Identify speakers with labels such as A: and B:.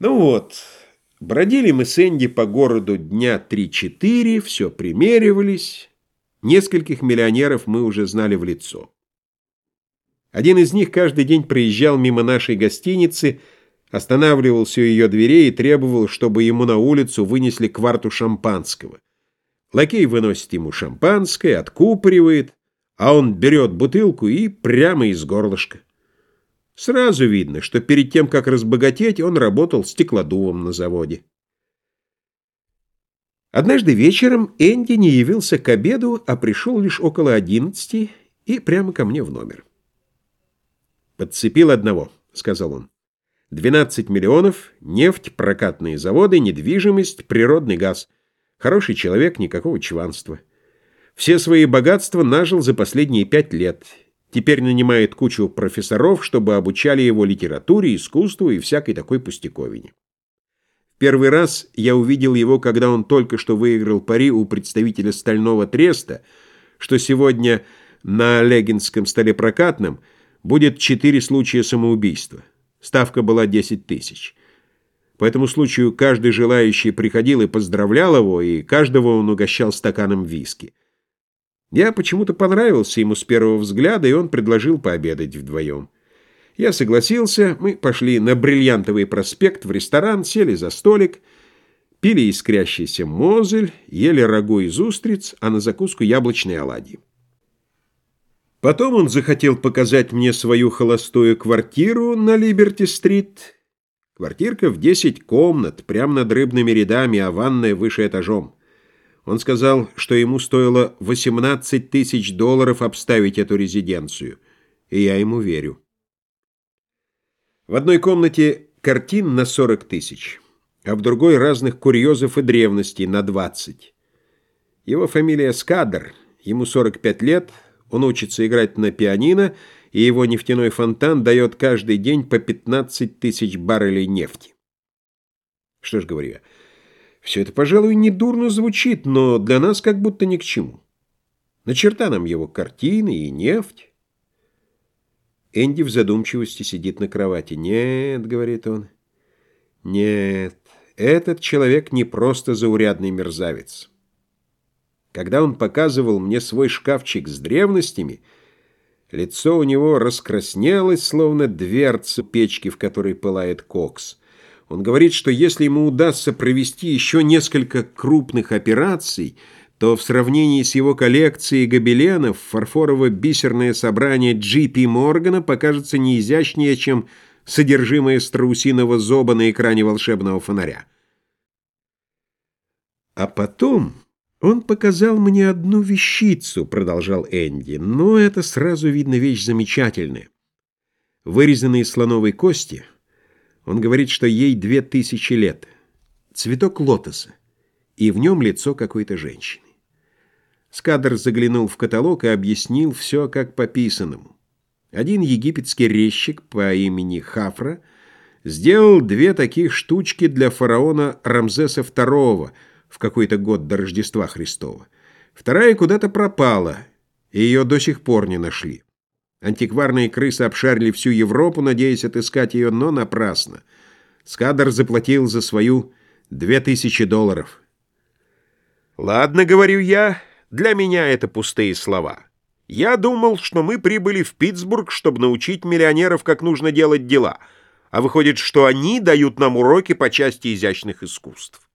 A: Ну вот, бродили мы с Энди по городу дня три-четыре, все примеривались. Нескольких миллионеров мы уже знали в лицо. Один из них каждый день проезжал мимо нашей гостиницы, останавливался у ее дверей и требовал, чтобы ему на улицу вынесли кварту шампанского. Лакей выносит ему шампанское, откупоривает, а он берет бутылку и прямо из горлышка. Сразу видно, что перед тем, как разбогатеть, он работал стеклодувом на заводе. Однажды вечером Энди не явился к обеду, а пришел лишь около одиннадцати и прямо ко мне в номер. «Подцепил одного», — сказал он. «Двенадцать миллионов, нефть, прокатные заводы, недвижимость, природный газ. Хороший человек, никакого чванства. Все свои богатства нажил за последние пять лет» Теперь нанимает кучу профессоров, чтобы обучали его литературе, искусству и всякой такой пустяковине. Первый раз я увидел его, когда он только что выиграл пари у представителя стального треста, что сегодня на Легинском столепрокатном будет четыре случая самоубийства. Ставка была 10 тысяч. По этому случаю каждый желающий приходил и поздравлял его, и каждого он угощал стаканом виски. Я почему-то понравился ему с первого взгляда, и он предложил пообедать вдвоем. Я согласился, мы пошли на Бриллиантовый проспект в ресторан, сели за столик, пили искрящийся мозель, ели рагу из устриц, а на закуску яблочные оладьи. Потом он захотел показать мне свою холостую квартиру на Либерти-стрит. Квартирка в 10 комнат, прямо над рыбными рядами, а ванная выше этажом. Он сказал, что ему стоило 18 тысяч долларов обставить эту резиденцию, и я ему верю. В одной комнате картин на 40 тысяч, а в другой разных курьезов и древностей на 20. Его фамилия Скадр, ему 45 лет, он учится играть на пианино, и его нефтяной фонтан дает каждый день по 15 тысяч баррелей нефти. Что ж говорю я, все это, пожалуй, недурно звучит, но для нас как будто ни к чему. На черта нам его картины и нефть. Энди в задумчивости сидит на кровати. «Нет», — говорит он, — «нет, этот человек не просто заурядный мерзавец». Когда он показывал мне свой шкафчик с древностями, лицо у него раскраснелось, словно дверца печки, в которой пылает кокс. Он говорит, что если ему удастся провести еще несколько крупных операций, то в сравнении с его коллекцией гобеленов фарфорово-бисерное собрание Джи Моргана покажется не изящнее, чем содержимое страусиного зоба на экране волшебного фонаря. А потом он показал мне одну вещицу, продолжал Энди, но это сразу видно вещь замечательная. Вырезанные из слоновой кости — он говорит, что ей две тысячи лет. Цветок лотоса. И в нем лицо какой-то женщины. Скадр заглянул в каталог и объяснил все как по писанному. Один египетский резчик по имени Хафра сделал две таких штучки для фараона Рамзеса II в какой-то год до Рождества Христова. Вторая куда-то пропала, и ее до сих пор не нашли. Антикварные крысы обшарили всю Европу, надеясь отыскать ее, но напрасно. Скадр заплатил за свою две тысячи долларов. «Ладно, — говорю я, — для меня это пустые слова. Я думал, что мы прибыли в Питтсбург, чтобы научить миллионеров, как нужно делать дела, а выходит, что они дают нам уроки по части изящных искусств.